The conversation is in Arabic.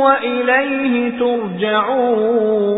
وَإِلَيْهِ تُرْجَعُونَ.